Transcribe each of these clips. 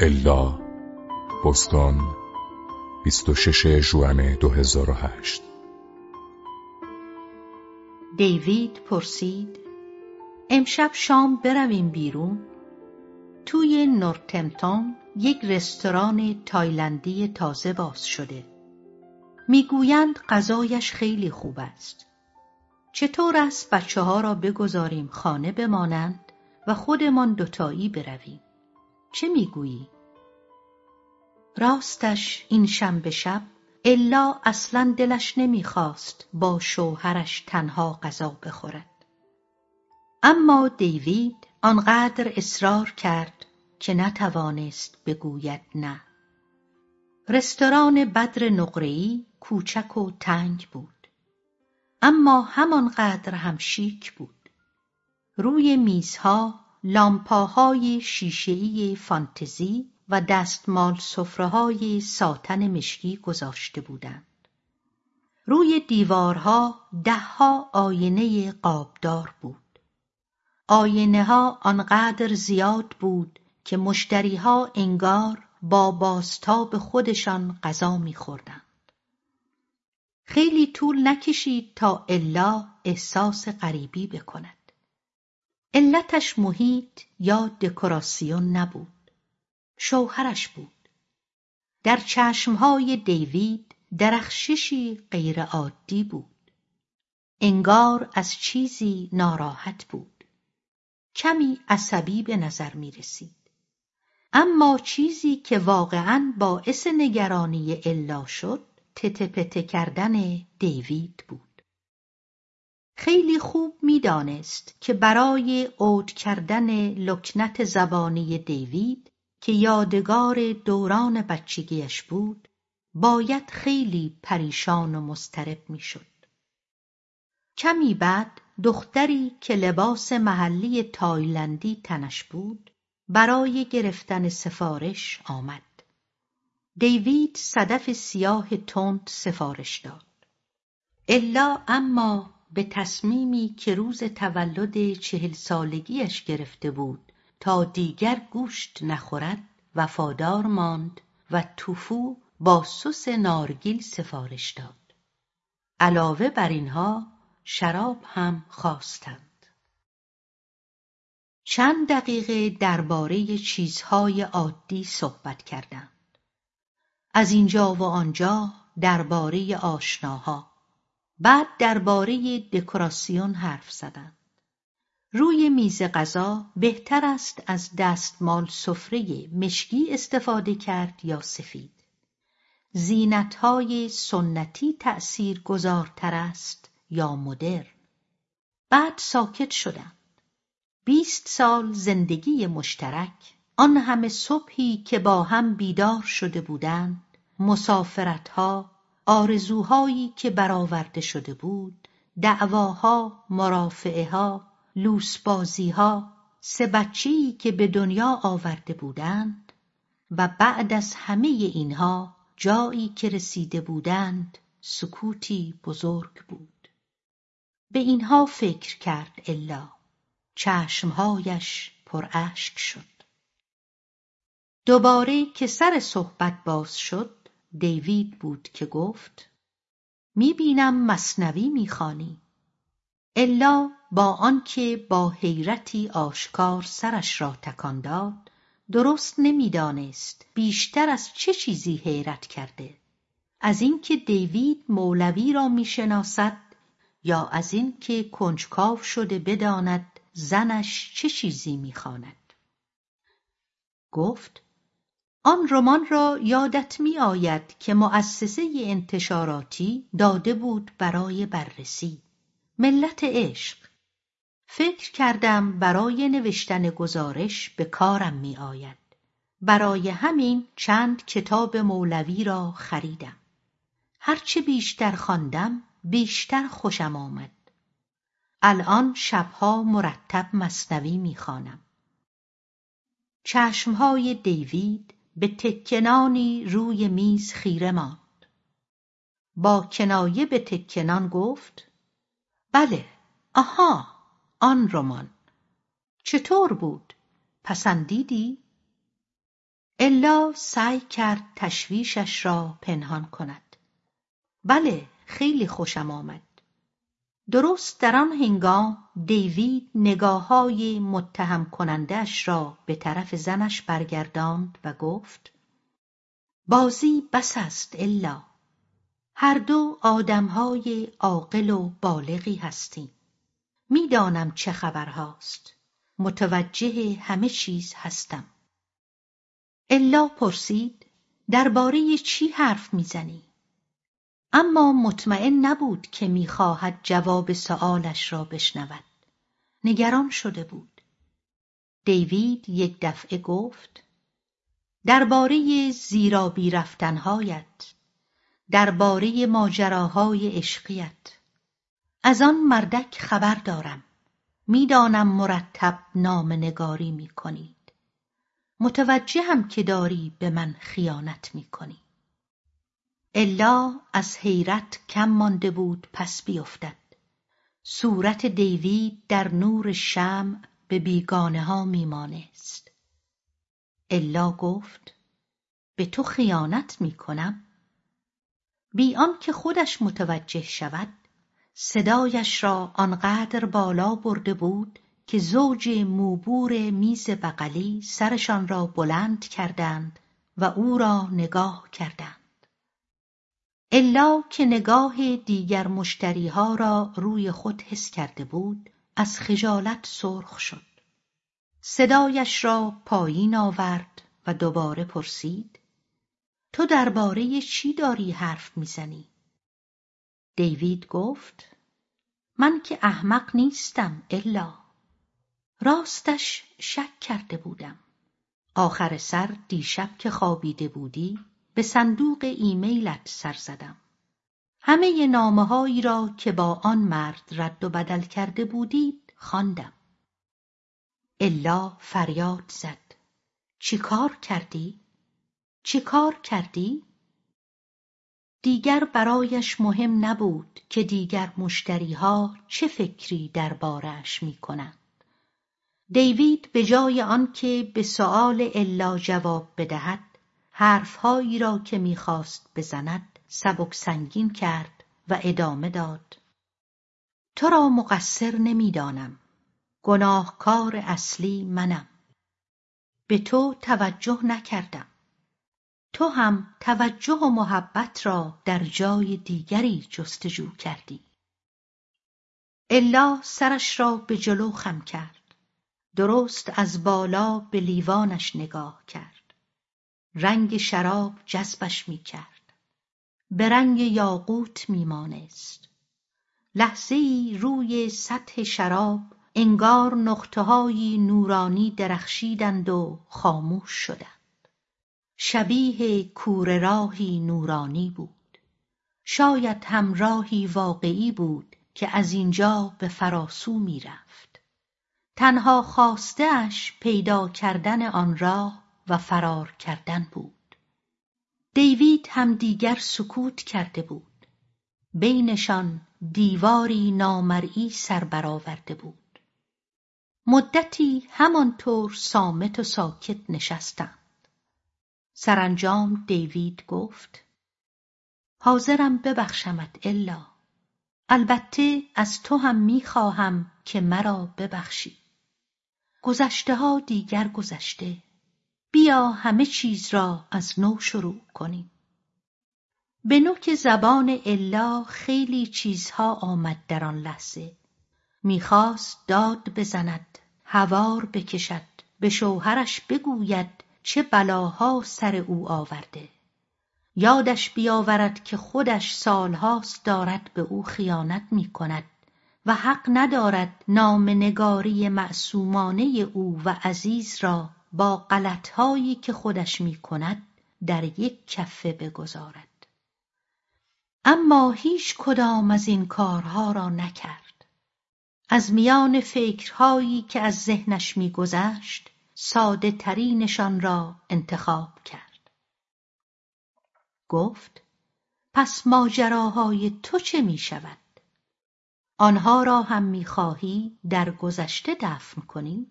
الا بستان 26 جوان 2008 دیوید پرسید امشب شام برویم بیرون؟ توی نورتمتون یک رستوران تایلندی تازه باز شده. می‌گویند غذایش خیلی خوب است. چطور است بچه ها را بگذاریم خانه بمانند و خودمان دوتایی برویم؟ چه می‌گویی؟ راستش این شنبه شب الا اصلا دلش نمی‌خواست با شوهرش تنها غذا بخورد. اما دیوید آنقدر اصرار کرد که نتوانست بگوید نه. رستوران بدر نقره‌ای کوچک و تنگ بود. اما همانقدر هم شیک بود. روی میزها لامپاهای شیشهای فانتزی و دستمال سفرههای ساتن مشکی گذاشته بودند. روی دیوارها دهها آینه قابدار بود. آینه ها آنقدر زیاد بود که مشتریها انگار با بازتاب خودشان غذا میخوردند. خیلی طول نکشید تا الا احساس غریبی بکند. علتش محیط یا دکوراسیون نبود. شوهرش بود. در چشمهای دیوید درخششی غیرعادی بود. انگار از چیزی ناراحت بود. کمی عصبی به نظر می رسید. اما چیزی که واقعا باعث نگرانی الا شد تته کردن دیوید بود. خیلی خوب می‌دانست که برای عود کردن لکنت زبانی دیوید که یادگار دوران بچگیش بود باید خیلی پریشان و مضطرب می‌شد. کمی بعد دختری که لباس محلی تایلندی تنش بود برای گرفتن سفارش آمد. دیوید صدف سیاه تند سفارش داد. الا اما به تصمیمی که روز تولد چهل سالگیش گرفته بود تا دیگر گوشت نخورد وفادار ماند و توفو با سس نارگیل سفارش داد. علاوه بر اینها شراب هم خواستند. چند دقیقه درباره چیزهای عادی صحبت کردند از اینجا و آنجا درباره آشناها. بعد درباره دکوراسیون حرف زدند. روی میز غذا بهتر است از دستمال سفره مشکی استفاده کرد یا سفید. زینتهای سنتی تأثیر گذارتر است یا مدرن. بعد ساکت شدند. بیست سال زندگی مشترک آن همه صبحی که با هم بیدار شده بودند مسافرتها آرزوهایی که برآورده شده بود دعواها مرافعهها لوسبازیها سه بچهای که به دنیا آورده بودند و بعد از همه اینها جایی که رسیده بودند سکوتی بزرگ بود. به اینها فکر کرد الا. چشمهایش پر اشک شد. دوباره که سر صحبت باز شد دیوید بود که گفت می‌بینم مصنوی می‌خوانی. الا با آنکه با حیرتی آشکار سرش را تکان داد درست نمی‌دانست بیشتر از چه چیزی حیرت کرده. از اینکه دیوید مولوی را می‌شناسد یا از اینکه کنجکاو شده بداند زنش چه چیزی می‌خواند؟ گفت آن رمان را یادت می آید که مؤسسه انتشاراتی داده بود برای بررسی. ملت عشق. فکر کردم برای نوشتن گزارش به کارم می آید برای همین چند کتاب مولوی را خریدم. هرچه بیشتر خواندم بیشتر خوشم آمد. الان شبها مرتب مصنوی می‌خوانم. چشمهای دیوید به تکنانی روی میز خیره ماند. با کنایه به تکنان گفت بله آها آن رمان. چطور بود؟ پسندیدی؟ الا سعی کرد تشویشش را پنهان کند. بله خیلی خوشم آمد. درست در آن هنگام دیوید نگاه های متهم کنندش را به طرف زنش برگرداند و گفت بازی بس است الا. هر دو آدمهای عاقل و بالغی هستیم. می‌دانم چه خبرهاست. متوجه همه چیز هستم. الا پرسید درباره چی حرف می‌زنی؟ اما مطمئن نبود که می‌خواهد جواب سؤالش را بشنود. نگران شده بود. دیوید یک دفعه گفت درباره زیرابی رفتنهایت درباره ماجراهای عشقیت از آن مردک خبر دارم. می‌دانم مرتب نام نگاری می کنید متوجهم که داری به من خیانت می کنی الا از حیرت کم مانده بود پس بیفتد. صورت دیوید در نور شمع به بیگانه ها میمانست الا گفت به تو خیانت می‌کنم بی آنکه خودش متوجه شود صدایش را آنقدر بالا برده بود که زوج موبور میز بغلی سرشان را بلند کردند و او را نگاه کردند. الا که نگاه دیگر مشتریها را روی خود حس کرده بود از خجالت سرخ شد. صدایش را پایین آورد و دوباره پرسید تو درباره چی داری حرف می‌زنی؟ دیوید گفت من که احمق نیستم الا. راستش شک کرده بودم. آخر سر دیشب که خوابیده بودی به صندوق ایمیلت سر زدم همه نامههایی را که با آن مرد رد و بدل کرده بودید خواندم الا فریاد زد چی کار کردی؟ چی کار کردی؟ دیگر برایش مهم نبود که دیگر مشتریها چه فکری دربارهاش می‌کنند دیوید به جای آنکه به سؤال الا جواب بدهد حرفهایی را که می‌خواست بزند سبک سنگین کرد و ادامه داد. تو را مقصر نمی‌دانم. گناهکار اصلی منم. به تو توجه نکردم. تو هم توجه و محبت را در جای دیگری جستجو کردی. الا سرش را به جلو خم کرد. درست از بالا به لیوانش نگاه کرد. رنگ شراب جذبش می کرد به رنگ یاقوت می مانست لحظه ای روی سطح شراب انگار نقطههایی نورانی درخشیدند و خاموش شدند. شبیه کوره راهی نورانی بود. شاید هم راهی واقعی بود که از اینجا به فراسو می‌رفت. تنها خواستهاش پیدا کردن آن راه و فرار کردن بود. دیوید هم دیگر سکوت کرده بود. بینشان دیواری نامرئی سر برآورده بود. مدتی همانطور صامت و ساکت نشستند. سرانجام دیوید گفت حاضرم ببخشمت الا. البته از تو هم می‌خواهم که مرا ببخشی. گذشته ها دیگر گذشته. بیا همه چیز را از نو شروع کنیم. به نوک زبان الا خیلی چیزها آمد در آن لحظه. می‌خواست داد بزند هوار بکشد به شوهرش بگوید چه بلاها سر او آورده. یادش بیاورد که خودش سالهاست دارد به او خیانت می‌کند و حق ندارد نام نگاری معصومانه او و عزیز را با غلطهایی که خودش می‌کند در یک کفه بگذارد اما هیچ کدام از این کارها را نکرد از میان فکرهایی که از ذهنش میگذشت ساده ترینشان را انتخاب کرد گفت پس ماجراهای تو چه می شود؟ آنها را هم می‌خواهی در گذشته دفن کنی؟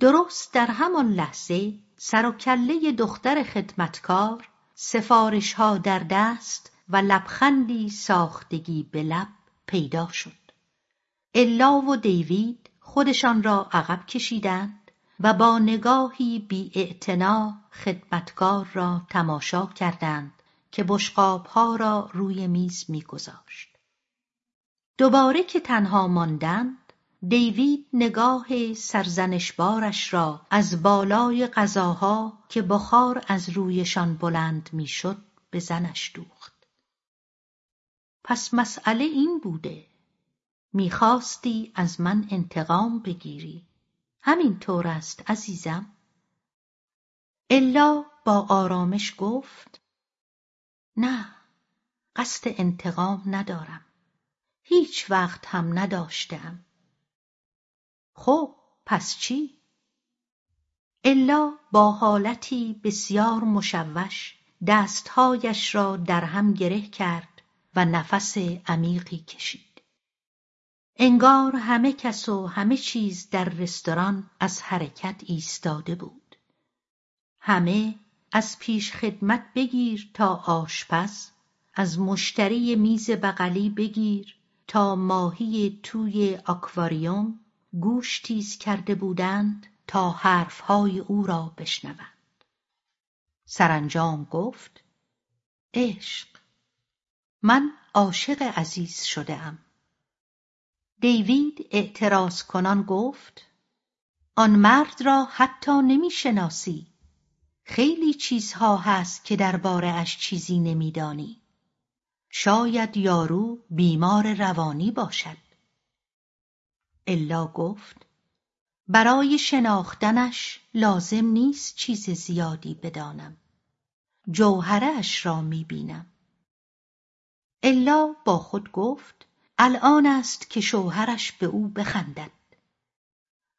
درست در همان لحظه سر و کله دختر خدمتکار سفارش ها در دست و لبخندی ساختگی به لب پیدا شد. الا و دیوید خودشان را عقب کشیدند و با نگاهی بی خدمتکار را تماشا کردند که ها را روی میز میگذاشت. دوباره که تنها ماندند دیوید نگاه سرزنشبارش را از بالای غذاها که بخار از رویشان بلند می‌شد به زنش دوخت. پس مسئله این بوده می‌خواستی از من انتقام بگیری. همین طور است عزیزم. الا با آرامش گفت نه قصد انتقام ندارم. هیچ وقت هم نداشتم خب پس چی؟ الا با حالتی بسیار مشوش دستهایش را در هم گره کرد و نفس عمیقی کشید. انگار همه کس و همه چیز در رستوران از حرکت ایستاده بود. همه از پیش خدمت بگیر تا آشپز، از مشتری میز بغلی بگیر تا ماهی توی آکواریوم گوش تیز کرده بودند تا حرفهای او را بشنوند. سرانجام گفت عشق من عاشق عزیز شده ام. دیوید اعتراض کنان گفت آن مرد را حتی نمی‌شناسی خیلی چیزها هست که درباره اش چیزی نمیدانی شاید یارو بیمار روانی باشد الا گفت برای شناختنش لازم نیست چیز زیادی بدانم. جوهره اش را می‌بینم. الا با خود گفت الان است که شوهرش به او بخندد.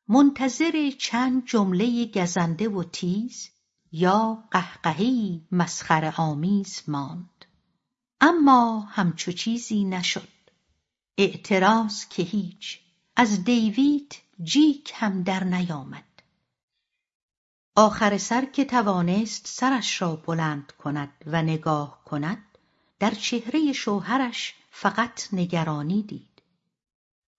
منتظر چند جمله گزنده و تیز یا قهقهی مسخره آمیز ماند. اما همچو چیزی نشد. اعتراض که هیچ. از دیوید جیک هم در نیامد. آخر سر که توانست سرش را بلند کند و نگاه کند در چهره شوهرش فقط نگرانی دید.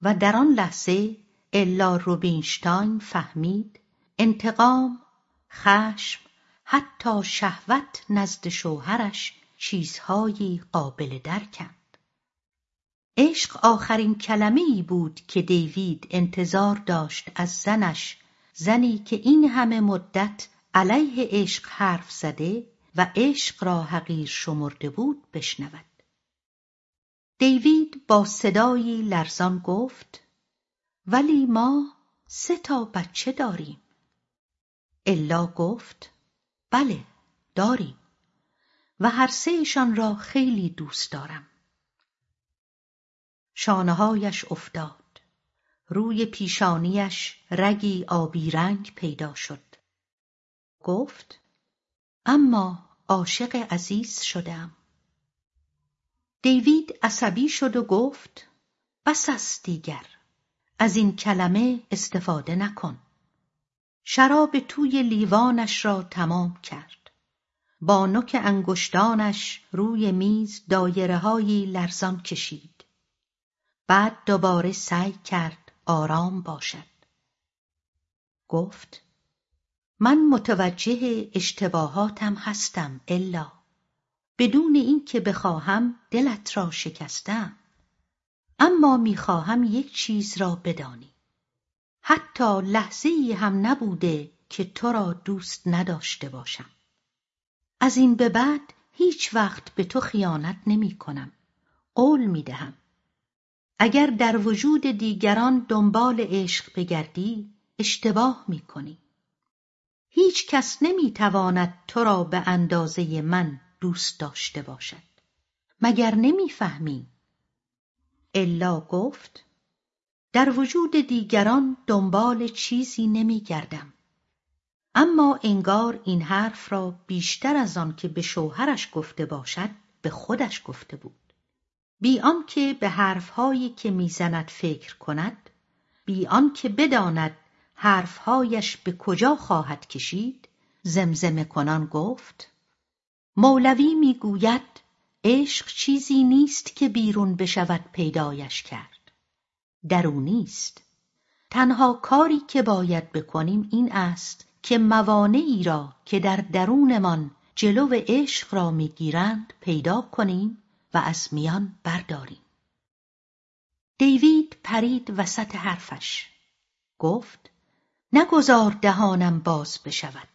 و در آن لحظه الا روبینشتاین فهمید انتقام خشم حتی شهوت نزد شوهرش چیزهایی قابل درکند عشق آخرین کلمه ای بود که دیوید انتظار داشت از زنش زنی که این همه مدت علیه عشق حرف زده و عشق را حقیر شمرده بود بشنود. دیوید با صدایی لرزان گفت ولی ما سه تا بچه داریم. الا گفت بله داریم و هر سهشان را خیلی دوست دارم. شانههایش افتاد. روی پیشانیش رگی آبی رنگ پیدا شد. گفت اما عاشق عزیز شدم. دیوید عصبی شد و گفت بس است دیگر از این کلمه استفاده نکن. شراب توی لیوانش را تمام کرد. با نوک انگشتانش روی میز دایرههایی لرزان کشید. بعد دوباره سعی کرد آرام باشد. گفت من متوجه اشتباهاتم هستم الا. بدون اینکه بخواهم دلت را شکستم. اما می‌خواهم یک چیز را بدانی. حتی لحظه ای هم نبوده که تو را دوست نداشته باشم. از این به بعد هیچ وقت به تو خیانت نمی کنم قول می دهم اگر در وجود دیگران دنبال عشق بگردی اشتباه می کنی هیچ کس نمی تواند تو را به اندازه من دوست داشته باشد. مگر نمی‌فهمی؟ الا گفت در وجود دیگران دنبال چیزی نمیگردم. اما انگار این حرف را بیشتر از آن که به شوهرش گفته باشد به خودش گفته بود. بی آنکه به حرفهایی که می‌زند فکر کند بی آنکه بداند حرفهایش به کجا خواهد کشید زمزمه کنان گفت مولوی می‌گوید عشق چیزی نیست که بیرون بشود پیدایش کرد. درونی است تنها کاری که باید بکنیم این است که موانعی را که در درونمان جلو عشق را می‌گیرند پیدا کنیم و از میان برداریم. دیوید پرید وسط حرفش. گفت نگذار دهانم باز بشود.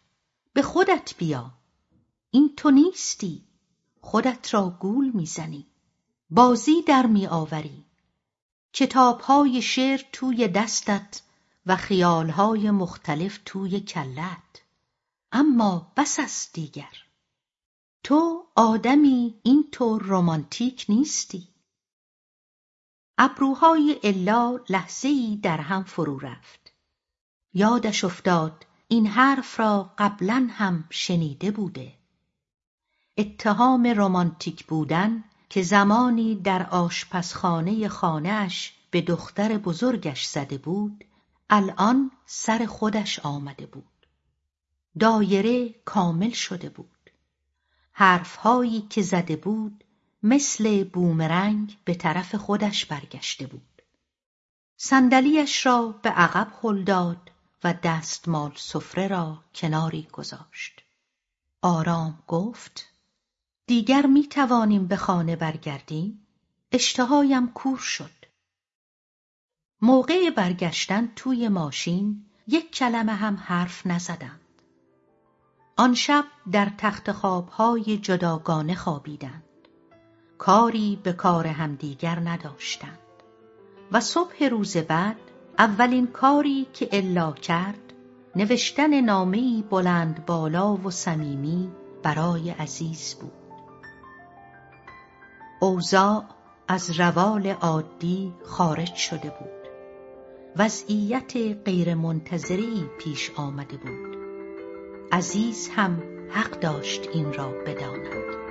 به خودت بیا. این تو نیستی. خودت را گول می‌زنی. بازی در میآوری. کتابهای شعر توی دستت و خیالهای مختلف توی کلت اما بس است دیگر. تو آدمی اینطور رمانتیک نیستی. ابروهای الا لحظهای در هم فرو رفت. یادش افتاد این حرف را قبلا هم شنیده بوده. اتهام رمانتیک بودن که زمانی در آشپزخانه خانهاش به دختر بزرگش زده بود الان سر خودش آمده بود. دایره کامل شده بود. حرفهایی که زده بود مثل بومرنگ به طرف خودش برگشته بود. صندلیاش را به عقب هل داد و دستمال سفره را کناری گذاشت. آرام گفت دیگر می توانیم به خانه برگردیم؟ اشتهایم کور شد. موقع برگشتن توی ماشین یک کلمه هم حرف نزدند آن شب در تخت خوابهای جداگانه خوابیدند. کاری به کار همدیگر نداشتند. و صبح روز بعد اولین کاری که الا کرد نوشتن نامهای بلند بالا و صمیمی برای عزیز بود. اوضاع از روال عادی خارج شده بود. وضعیت غیرمنتظهای پیش آمده بود. عزیز هم حق داشت این را بداند.